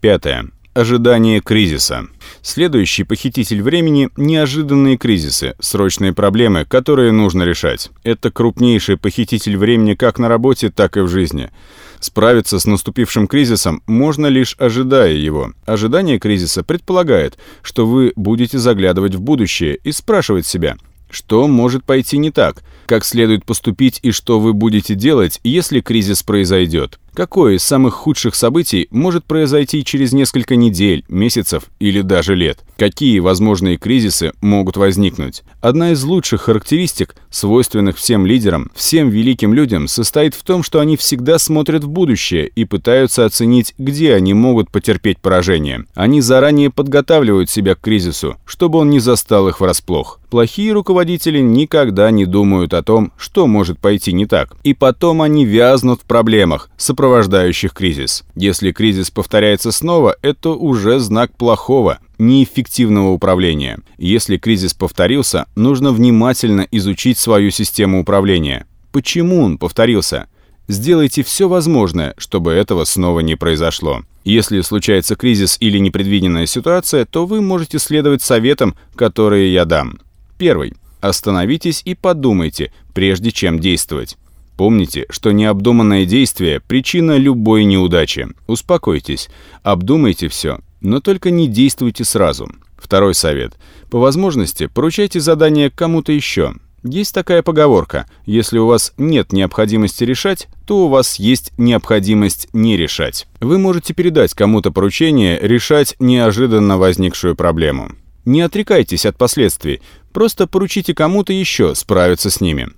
Пятое. Ожидание кризиса. Следующий похититель времени – неожиданные кризисы, срочные проблемы, которые нужно решать. Это крупнейший похититель времени как на работе, так и в жизни. Справиться с наступившим кризисом можно лишь ожидая его. Ожидание кризиса предполагает, что вы будете заглядывать в будущее и спрашивать себя – что может пойти не так? Как следует поступить и что вы будете делать, если кризис произойдет? Какое из самых худших событий может произойти через несколько недель, месяцев или даже лет? Какие возможные кризисы могут возникнуть? Одна из лучших характеристик, свойственных всем лидерам, всем великим людям, состоит в том, что они всегда смотрят в будущее и пытаются оценить, где они могут потерпеть поражение. Они заранее подготавливают себя к кризису, чтобы он не застал их врасплох. Плохие руководители никогда не думают о том, что может пойти не так. И потом они вязнут в проблемах, сопровождают сопровождающих кризис. Если кризис повторяется снова, это уже знак плохого, неэффективного управления. Если кризис повторился, нужно внимательно изучить свою систему управления. Почему он повторился? Сделайте все возможное, чтобы этого снова не произошло. Если случается кризис или непредвиденная ситуация, то вы можете следовать советам, которые я дам. Первый. Остановитесь и подумайте, прежде чем действовать. Помните, что необдуманное действие – причина любой неудачи. Успокойтесь, обдумайте все, но только не действуйте сразу. Второй совет. По возможности поручайте задание кому-то еще. Есть такая поговорка «Если у вас нет необходимости решать, то у вас есть необходимость не решать». Вы можете передать кому-то поручение решать неожиданно возникшую проблему. Не отрекайтесь от последствий, просто поручите кому-то еще справиться с ними.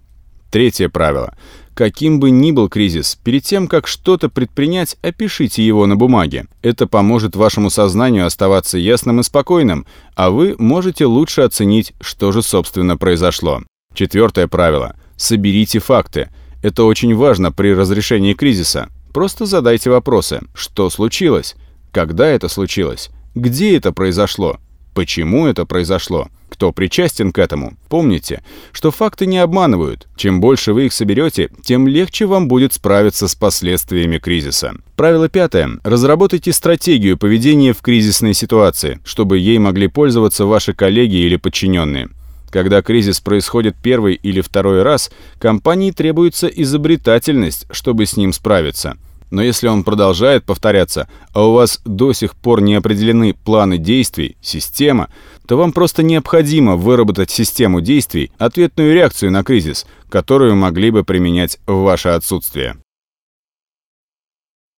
Третье правило. Каким бы ни был кризис, перед тем, как что-то предпринять, опишите его на бумаге. Это поможет вашему сознанию оставаться ясным и спокойным, а вы можете лучше оценить, что же собственно произошло. Четвертое правило. Соберите факты. Это очень важно при разрешении кризиса. Просто задайте вопросы. Что случилось? Когда это случилось? Где это произошло? Почему это произошло? Кто причастен к этому? Помните, что факты не обманывают. Чем больше вы их соберете, тем легче вам будет справиться с последствиями кризиса. Правило пятое. Разработайте стратегию поведения в кризисной ситуации, чтобы ей могли пользоваться ваши коллеги или подчиненные. Когда кризис происходит первый или второй раз, компании требуется изобретательность, чтобы с ним справиться – но если он продолжает повторяться, а у вас до сих пор не определены планы действий, система, то вам просто необходимо выработать систему действий, ответную реакцию на кризис, которую могли бы применять в ваше отсутствие.